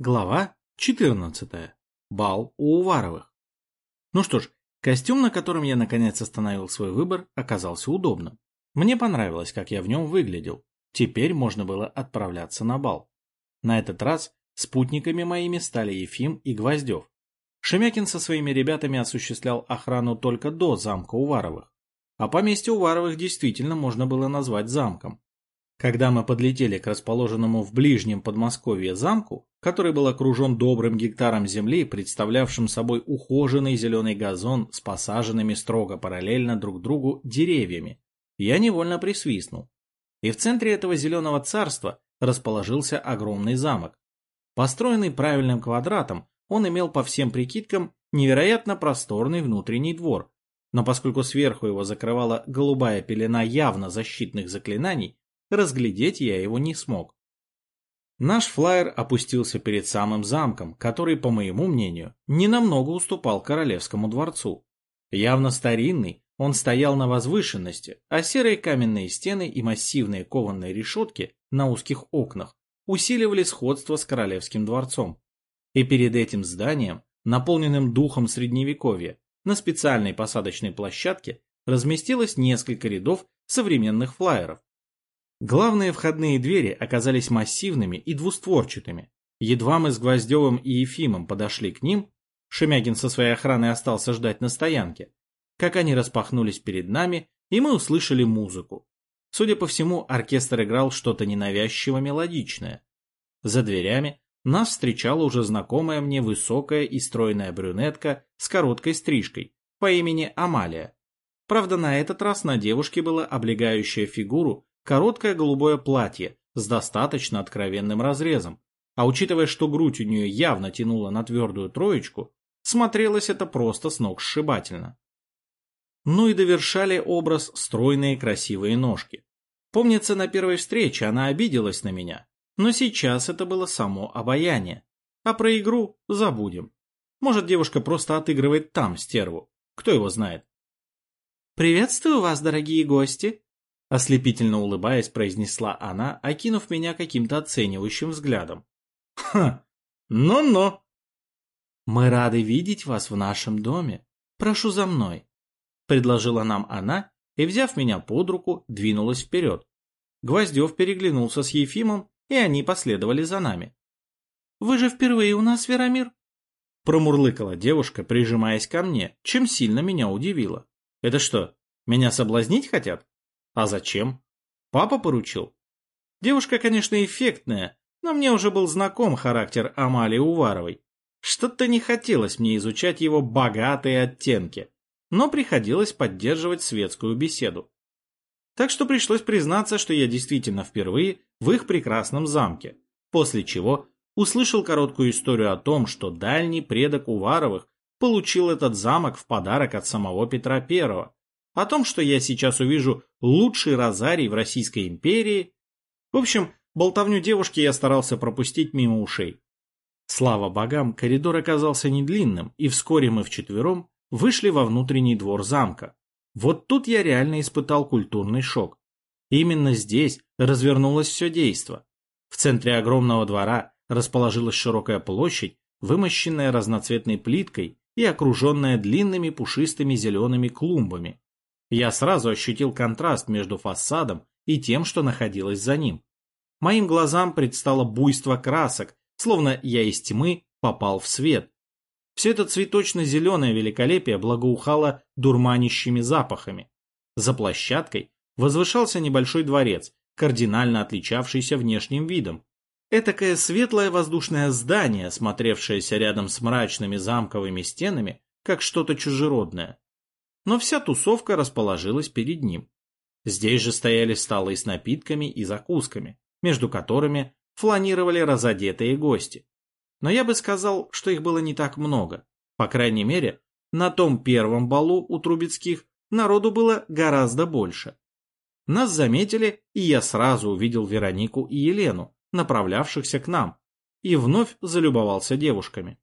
Глава 14. Бал у Уваровых. Ну что ж, костюм, на котором я наконец остановил свой выбор, оказался удобным. Мне понравилось, как я в нем выглядел. Теперь можно было отправляться на бал. На этот раз спутниками моими стали Ефим и Гвоздев. Шемякин со своими ребятами осуществлял охрану только до замка Уваровых. А поместье Уваровых действительно можно было назвать замком. Когда мы подлетели к расположенному в ближнем Подмосковье замку, который был окружен добрым гектаром земли, представлявшим собой ухоженный зеленый газон с посаженными строго параллельно друг другу деревьями, я невольно присвистнул. И в центре этого зеленого царства расположился огромный замок. Построенный правильным квадратом, он имел по всем прикидкам невероятно просторный внутренний двор, но поскольку сверху его закрывала голубая пелена явно защитных заклинаний, разглядеть я его не смог. Наш флайер опустился перед самым замком, который, по моему мнению, не намного уступал королевскому дворцу. Явно старинный, он стоял на возвышенности, а серые каменные стены и массивные кованые решетки на узких окнах усиливали сходство с королевским дворцом. И перед этим зданием, наполненным духом средневековья, на специальной посадочной площадке разместилось несколько рядов современных флайеров, Главные входные двери оказались массивными и двустворчатыми. Едва мы с Гвоздевым и Ефимом подошли к ним, Шемягин со своей охраной остался ждать на стоянке, как они распахнулись перед нами, и мы услышали музыку. Судя по всему, оркестр играл что-то ненавязчиво мелодичное. За дверями нас встречала уже знакомая мне высокая и стройная брюнетка с короткой стрижкой по имени Амалия. Правда, на этот раз на девушке была облегающая фигуру короткое голубое платье с достаточно откровенным разрезом, а учитывая, что грудь у нее явно тянула на твердую троечку, смотрелось это просто с ног сшибательно. Ну и довершали образ стройные красивые ножки. Помнится, на первой встрече она обиделась на меня, но сейчас это было само обаяние. А про игру забудем. Может, девушка просто отыгрывает там стерву. Кто его знает. «Приветствую вас, дорогие гости!» Ослепительно улыбаясь, произнесла она, окинув меня каким-то оценивающим взглядом. «Ха! Ну-ну!» «Мы рады видеть вас в нашем доме. Прошу за мной», — предложила нам она и, взяв меня под руку, двинулась вперед. Гвоздев переглянулся с Ефимом, и они последовали за нами. «Вы же впервые у нас, Верамир?» Промурлыкала девушка, прижимаясь ко мне, чем сильно меня удивило. «Это что, меня соблазнить хотят?» А зачем? Папа поручил. Девушка, конечно, эффектная, но мне уже был знаком характер Амалии Уваровой. Что-то не хотелось мне изучать его богатые оттенки, но приходилось поддерживать светскую беседу. Так что пришлось признаться, что я действительно впервые в их прекрасном замке, после чего услышал короткую историю о том, что дальний предок Уваровых получил этот замок в подарок от самого Петра Первого, о том, что я сейчас увижу лучший розарий в Российской империи. В общем, болтовню девушки я старался пропустить мимо ушей. Слава богам, коридор оказался не длинным, и вскоре мы вчетвером вышли во внутренний двор замка. Вот тут я реально испытал культурный шок. Именно здесь развернулось все действо. В центре огромного двора расположилась широкая площадь, вымощенная разноцветной плиткой и окруженная длинными пушистыми зелеными клумбами. Я сразу ощутил контраст между фасадом и тем, что находилось за ним. Моим глазам предстало буйство красок, словно я из тьмы попал в свет. Все это цветочно-зеленое великолепие благоухало дурманящими запахами. За площадкой возвышался небольшой дворец, кардинально отличавшийся внешним видом. Этакое светлое воздушное здание, смотревшееся рядом с мрачными замковыми стенами, как что-то чужеродное но вся тусовка расположилась перед ним. Здесь же стояли столы с напитками и закусками, между которыми фланировали разодетые гости. Но я бы сказал, что их было не так много. По крайней мере, на том первом балу у Трубецких народу было гораздо больше. Нас заметили, и я сразу увидел Веронику и Елену, направлявшихся к нам, и вновь залюбовался девушками.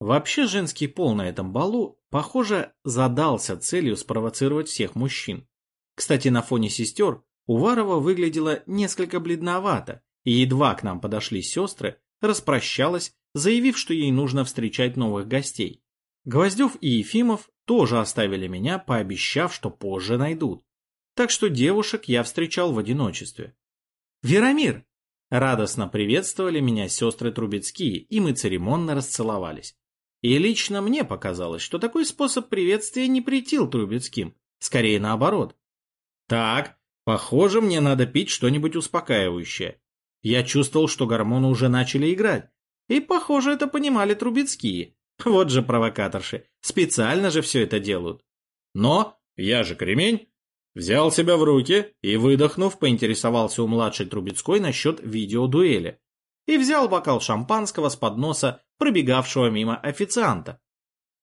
Вообще женский пол на этом балу, похоже, задался целью спровоцировать всех мужчин. Кстати, на фоне сестер Уварова выглядела несколько бледновато, и едва к нам подошли сестры, распрощалась заявив, что ей нужно встречать новых гостей. Гвоздев и Ефимов тоже оставили меня, пообещав, что позже найдут. Так что девушек я встречал в одиночестве. «Веромир!» Радостно приветствовали меня сестры Трубецкие, и мы церемонно расцеловались. И лично мне показалось, что такой способ приветствия не претил Трубецким, скорее наоборот. Так, похоже, мне надо пить что-нибудь успокаивающее. Я чувствовал, что гормоны уже начали играть. И, похоже, это понимали Трубецкие. Вот же провокаторши, специально же все это делают. Но я же кремень. Взял себя в руки и, выдохнув, поинтересовался у младшей Трубецкой насчет видеодуэли. И взял бокал шампанского с подноса пробегавшего мимо официанта.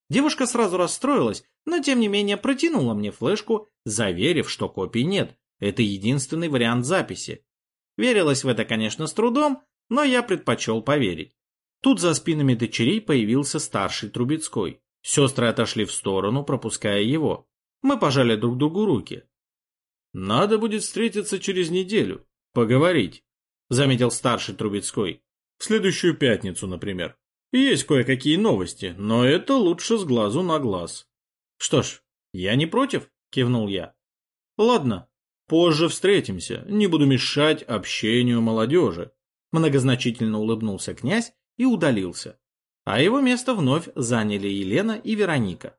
Девушка сразу расстроилась, но тем не менее протянула мне флешку, заверив, что копий нет. Это единственный вариант записи. Верилось в это, конечно, с трудом, но я предпочел поверить. Тут за спинами дочерей появился старший Трубецкой. Сестры отошли в сторону, пропуская его. Мы пожали друг другу руки. «Надо будет встретиться через неделю, поговорить», — заметил старший Трубецкой. «В следующую пятницу, например. Есть кое-какие новости, но это лучше с глазу на глаз». «Что ж, я не против», — кивнул я. «Ладно, позже встретимся, не буду мешать общению молодежи», — многозначительно улыбнулся князь и удалился. А его место вновь заняли Елена и Вероника.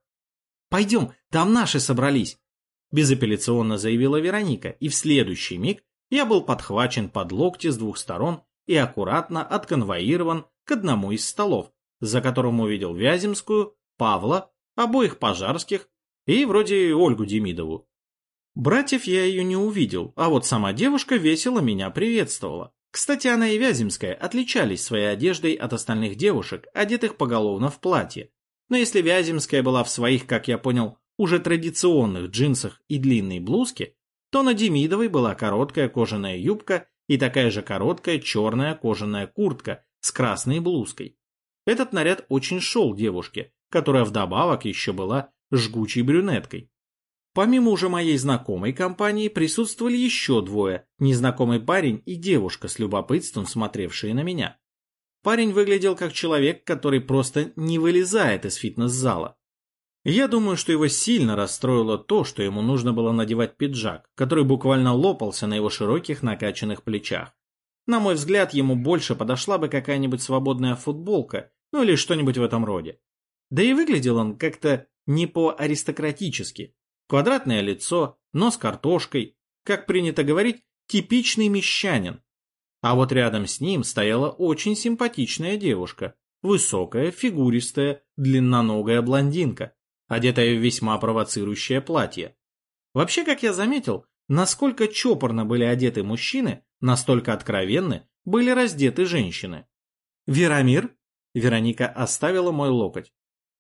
«Пойдем, там наши собрались», – безапелляционно заявила Вероника, и в следующий миг я был подхвачен под локти с двух сторон и аккуратно отконвоирован к одному из столов, за которым увидел Вяземскую, Павла, обоих пожарских и вроде Ольгу Демидову. Братьев я ее не увидел, а вот сама девушка весело меня приветствовала. Кстати, она и Вяземская отличались своей одеждой от остальных девушек, одетых поголовно в платье. Но если Вяземская была в своих, как я понял, уже традиционных джинсах и длинной блузке, то на Демидовой была короткая кожаная юбка и такая же короткая черная кожаная куртка с красной блузкой. Этот наряд очень шел девушке, которая вдобавок еще была жгучей брюнеткой. Помимо уже моей знакомой компании присутствовали еще двое, незнакомый парень и девушка с любопытством смотревшие на меня. Парень выглядел как человек, который просто не вылезает из фитнес-зала. Я думаю, что его сильно расстроило то, что ему нужно было надевать пиджак, который буквально лопался на его широких накачанных плечах. На мой взгляд, ему больше подошла бы какая-нибудь свободная футболка, ну или что-нибудь в этом роде. Да и выглядел он как-то не по-аристократически, Квадратное лицо, нос картошкой, как принято говорить, типичный мещанин. А вот рядом с ним стояла очень симпатичная девушка, высокая, фигуристая, длинноногая блондинка, одетая в весьма провоцирующее платье. Вообще, как я заметил, насколько чопорно были одеты мужчины, настолько откровенны были раздеты женщины. «Верамир?» Вероника оставила мой локоть.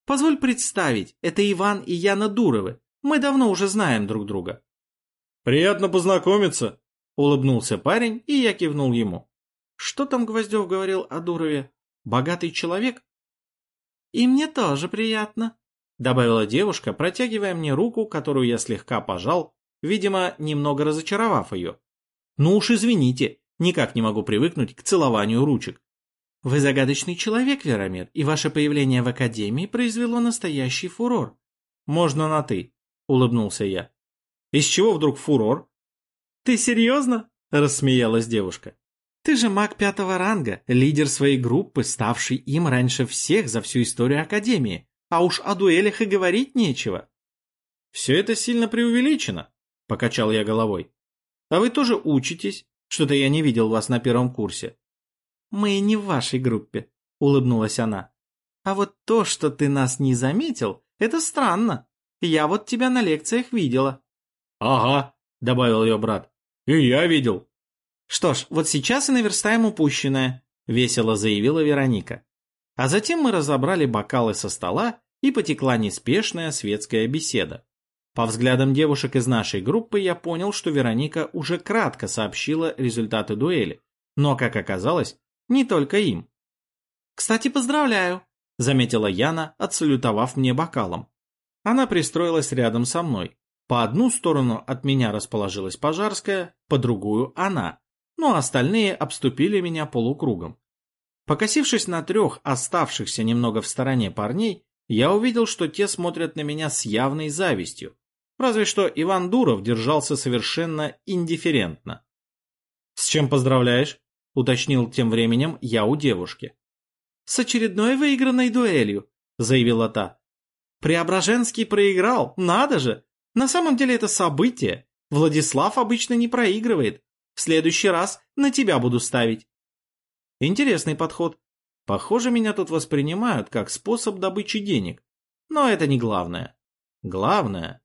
«Позволь представить, это Иван и Яна Дуровы, мы давно уже знаем друг друга. Приятно познакомиться, улыбнулся парень, и я кивнул ему. Что там Гвоздев говорил о Дурове? Богатый человек? И мне тоже приятно, добавила девушка, протягивая мне руку, которую я слегка пожал, видимо, немного разочаровав ее. Ну уж извините, никак не могу привыкнуть к целованию ручек. Вы загадочный человек, Веромир, и ваше появление в Академии произвело настоящий фурор. Можно на «ты», — улыбнулся я. «Из чего вдруг фурор?» «Ты серьезно?» — рассмеялась девушка. «Ты же маг пятого ранга, лидер своей группы, ставший им раньше всех за всю историю Академии. А уж о дуэлях и говорить нечего». «Все это сильно преувеличено», — покачал я головой. «А вы тоже учитесь? Что-то я не видел вас на первом курсе». «Мы не в вашей группе», — улыбнулась она. «А вот то, что ты нас не заметил, это странно. Я вот тебя на лекциях видела». «Ага», — добавил ее брат. «И я видел». «Что ж, вот сейчас и наверстаем упущенное», — весело заявила Вероника. А затем мы разобрали бокалы со стола, и потекла неспешная светская беседа. По взглядам девушек из нашей группы я понял, что Вероника уже кратко сообщила результаты дуэли, но, как оказалось, не только им. «Кстати, поздравляю», — заметила Яна, отсалютовав мне бокалом. Она пристроилась рядом со мной. По одну сторону от меня расположилась Пожарская, по другую — она, ну а остальные обступили меня полукругом. Покосившись на трех оставшихся немного в стороне парней, я увидел, что те смотрят на меня с явной завистью. Разве что Иван Дуров держался совершенно индифферентно. «С чем поздравляешь?» — уточнил тем временем я у девушки. «С очередной выигранной дуэлью», — заявила та. «Преображенский проиграл, надо же! На самом деле это событие. Владислав обычно не проигрывает. В следующий раз на тебя буду ставить». Интересный подход. Похоже, меня тут воспринимают как способ добычи денег. Но это не главное. Главное...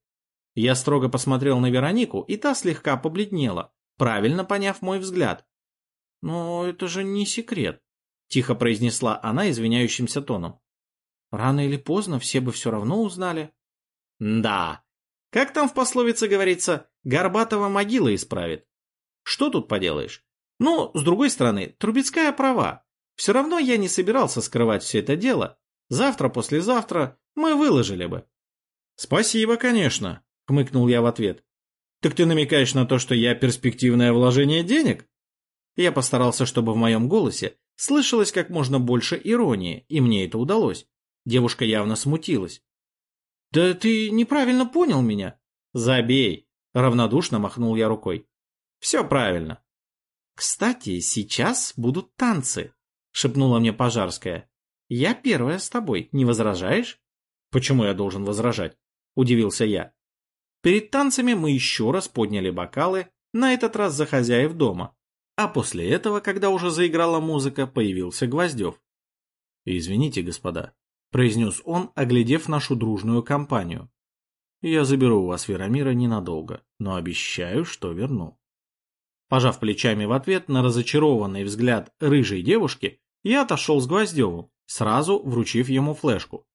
Я строго посмотрел на Веронику, и та слегка побледнела, правильно поняв мой взгляд. «Но это же не секрет», — тихо произнесла она извиняющимся тоном. «Рано или поздно все бы все равно узнали». «Да. Как там в пословице говорится, Горбатова могила исправит. Что тут поделаешь? Ну, с другой стороны, Трубецкая права. Все равно я не собирался скрывать все это дело. Завтра-послезавтра мы выложили бы. Спасибо, конечно, хмыкнул я в ответ. Так ты намекаешь на то, что я перспективное вложение денег? Я постарался, чтобы в моем голосе слышалось как можно больше иронии, и мне это удалось. Девушка явно смутилась. «Да ты неправильно понял меня». «Забей», — равнодушно махнул я рукой. «Все правильно. «Кстати, сейчас будут танцы», — шепнула мне Пожарская. «Я первая с тобой, не возражаешь?» «Почему я должен возражать?» — удивился я. Перед танцами мы еще раз подняли бокалы, на этот раз за хозяев дома. А после этого, когда уже заиграла музыка, появился Гвоздев. «Извините, господа», — произнес он, оглядев нашу дружную компанию. «Я заберу у вас Верамира ненадолго, но обещаю, что верну». Пожав плечами в ответ на разочарованный взгляд рыжей девушки, я отошел с Гвоздевым, сразу вручив ему флешку.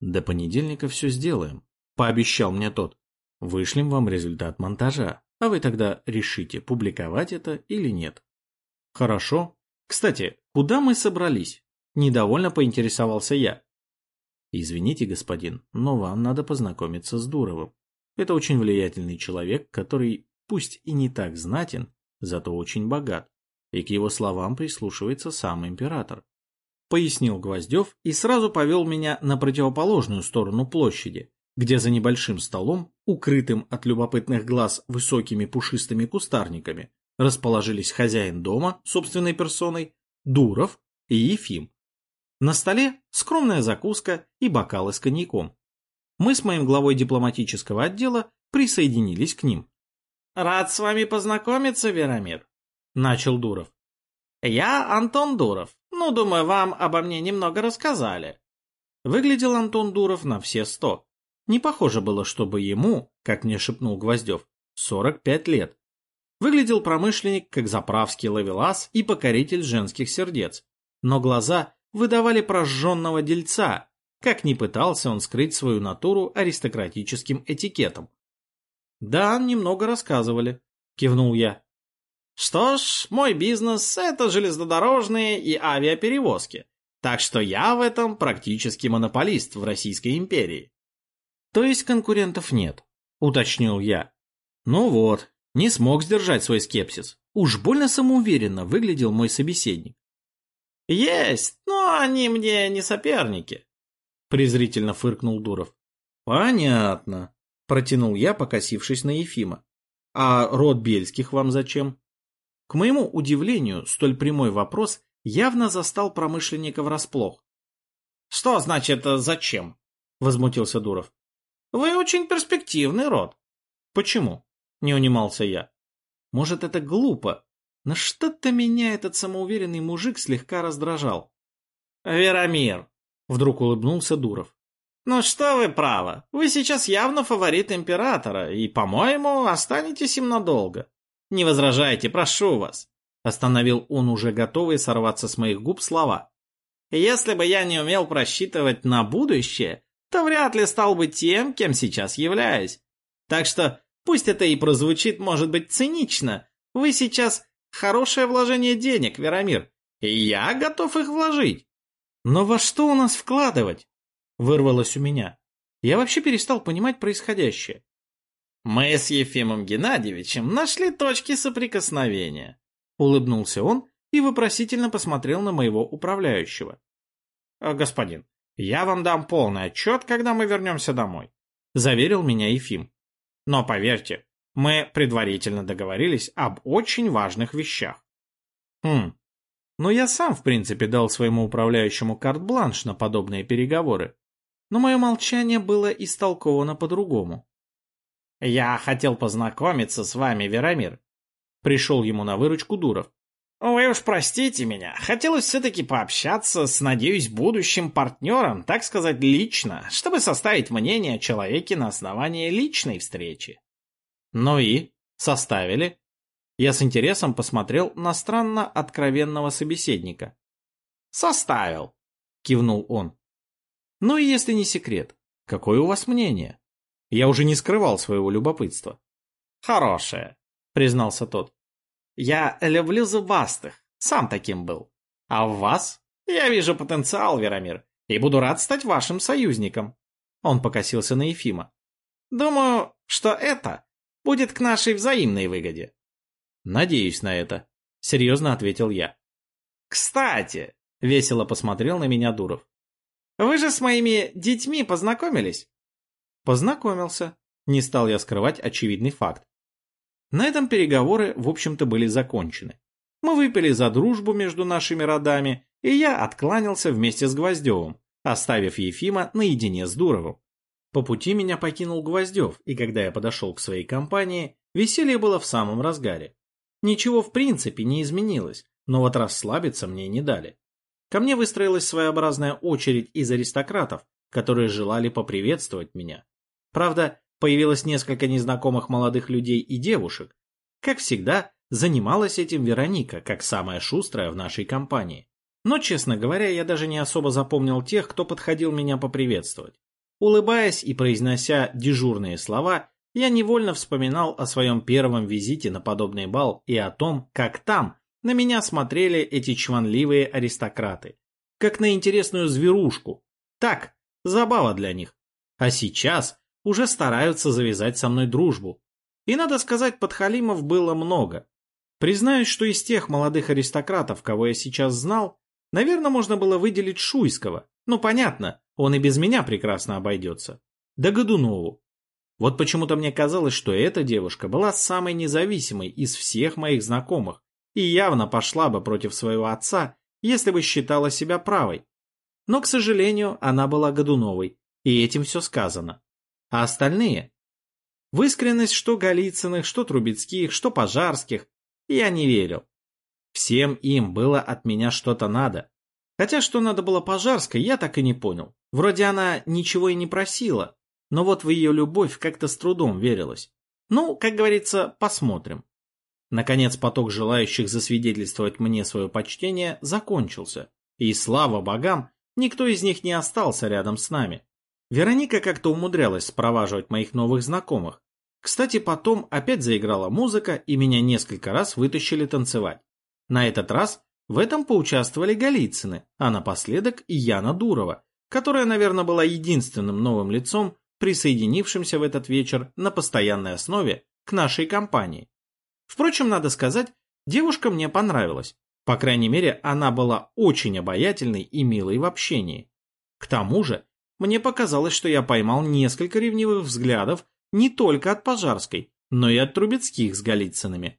«До понедельника все сделаем», — пообещал мне тот. «Вышлем вам результат монтажа, а вы тогда решите, публиковать это или нет». «Хорошо. Кстати, куда мы собрались?» — недовольно поинтересовался я. «Извините, господин, но вам надо познакомиться с Дуровым. Это очень влиятельный человек, который, пусть и не так знатен, зато очень богат, и к его словам прислушивается сам император. Пояснил Гвоздев и сразу повел меня на противоположную сторону площади, где за небольшим столом, укрытым от любопытных глаз высокими пушистыми кустарниками, расположились хозяин дома собственной персоной, Дуров и Ефим. На столе скромная закуска и бокалы с коньяком. Мы с моим главой дипломатического отдела присоединились к ним. «Рад с вами познакомиться, Веромир», — начал Дуров. «Я Антон Дуров. Ну, думаю, вам обо мне немного рассказали». Выглядел Антон Дуров на все сто. Не похоже было, чтобы ему, как мне шепнул Гвоздев, 45 лет. Выглядел промышленник, как заправский ловелас и покоритель женских сердец. Но глаза выдавали прожженного дельца, как ни пытался он скрыть свою натуру аристократическим этикетом. «Да, немного рассказывали», — кивнул я. «Что ж, мой бизнес — это железнодорожные и авиаперевозки, так что я в этом практически монополист в Российской империи». «То есть конкурентов нет», — уточнил я. «Ну вот, не смог сдержать свой скепсис. Уж больно самоуверенно выглядел мой собеседник». «Есть, но они мне не соперники», — презрительно фыркнул Дуров. «Понятно», Протянул я, покосившись на Ефима. «А род Бельских вам зачем?» К моему удивлению, столь прямой вопрос явно застал промышленника врасплох. «Что значит «зачем»?» — возмутился Дуров. «Вы очень перспективный род». «Почему?» — не унимался я. «Может, это глупо, но что-то меня этот самоуверенный мужик слегка раздражал». «Веромир!» — вдруг улыбнулся Дуров. «Ну что вы право, вы сейчас явно фаворит императора, и, по-моему, останетесь им надолго. Не возражайте, прошу вас», — остановил он уже готовый сорваться с моих губ слова. «Если бы я не умел просчитывать на будущее, то вряд ли стал бы тем, кем сейчас являюсь. Так что, пусть это и прозвучит, может быть, цинично, вы сейчас хорошее вложение денег, Веромир, и я готов их вложить. Но во что у нас вкладывать? Вырвалось у меня. Я вообще перестал понимать происходящее. «Мы с Ефимом Геннадьевичем нашли точки соприкосновения», — улыбнулся он и вопросительно посмотрел на моего управляющего. «Э, «Господин, я вам дам полный отчет, когда мы вернемся домой», — заверил меня Ефим. «Но поверьте, мы предварительно договорились об очень важных вещах». «Хм, но я сам, в принципе, дал своему управляющему карт-бланш на подобные переговоры. Но мое молчание было истолковано по-другому. «Я хотел познакомиться с вами, Верамир», — пришел ему на выручку Дуров. «Вы уж простите меня, хотелось все-таки пообщаться с, надеюсь, будущим партнером, так сказать, лично, чтобы составить мнение о человеке на основании личной встречи». «Ну и? Составили?» Я с интересом посмотрел на странно откровенного собеседника. «Составил», — кивнул он. «Ну и если не секрет, какое у вас мнение?» Я уже не скрывал своего любопытства. «Хорошее», — признался тот. «Я люблю зубастых, сам таким был. А в вас я вижу потенциал, Веромир, и буду рад стать вашим союзником». Он покосился на Ефима. «Думаю, что это будет к нашей взаимной выгоде». «Надеюсь на это», — серьезно ответил я. «Кстати», — весело посмотрел на меня Дуров, «вы же с моими детьми познакомились?» Познакомился. Не стал я скрывать очевидный факт. На этом переговоры, в общем-то, были закончены. Мы выпили за дружбу между нашими родами, и я откланялся вместе с Гвоздевым, оставив Ефима наедине с Дуровым. По пути меня покинул Гвоздев, и когда я подошел к своей компании, веселье было в самом разгаре. Ничего в принципе не изменилось, но вот расслабиться мне не дали. Ко мне выстроилась своеобразная очередь из аристократов, которые желали поприветствовать меня. Правда, появилось несколько незнакомых молодых людей и девушек. Как всегда, занималась этим Вероника, как самая шустрая в нашей компании. Но, честно говоря, я даже не особо запомнил тех, кто подходил меня поприветствовать. Улыбаясь и произнося дежурные слова, я невольно вспоминал о своем первом визите на подобный бал и о том, как там на меня смотрели эти чванливые аристократы. Как на интересную зверушку. Так, забава для них. А сейчас уже стараются завязать со мной дружбу. И, надо сказать, подхалимов было много. Признаюсь, что из тех молодых аристократов, кого я сейчас знал, наверное, можно было выделить Шуйского. Ну, понятно, он и без меня прекрасно обойдется. Да Годунову. Вот почему-то мне казалось, что эта девушка была самой независимой из всех моих знакомых и явно пошла бы против своего отца, если бы считала себя правой. Но, к сожалению, она была Годуновой, и этим все сказано. А остальные? В искренность что Голицыных, что Трубецких, что Пожарских я не верил. Всем им было от меня что-то надо. Хотя что надо было Пожарской, я так и не понял. Вроде она ничего и не просила, но вот в ее любовь как-то с трудом верилось. Ну, как говорится, посмотрим. Наконец поток желающих засвидетельствовать мне свое почтение закончился, и, слава богам, никто из них не остался рядом с нами. Вероника как-то умудрялась спроваживать моих новых знакомых. Кстати, потом опять заиграла музыка, и меня несколько раз вытащили танцевать. На этот раз в этом поучаствовали Голицыны, а напоследок и Яна Дурова, которая, наверное, была единственным новым лицом, присоединившимся в этот вечер на постоянной основе к нашей компании. Впрочем, надо сказать, девушка мне понравилась. По крайней мере, она была очень обаятельной и милой в общении. К тому же, мне показалось, что я поймал несколько ревнивых взглядов не только от Пожарской, но и от Трубецких с Голицынами.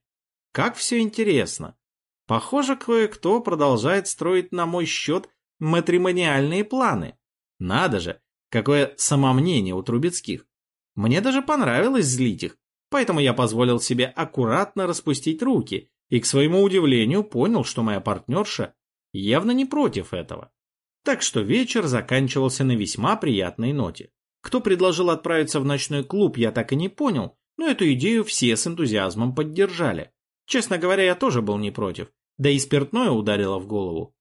Как все интересно. Похоже, кое-кто продолжает строить на мой счет матримониальные планы. Надо же, какое самомнение у Трубецких. Мне даже понравилось злить их, поэтому я позволил себе аккуратно распустить руки и, к своему удивлению, понял, что моя партнерша явно не против этого. Так что вечер заканчивался на весьма приятной ноте. Кто предложил отправиться в ночной клуб, я так и не понял, но эту идею все с энтузиазмом поддержали. Честно говоря, я тоже был не против, да и спиртное ударило в голову.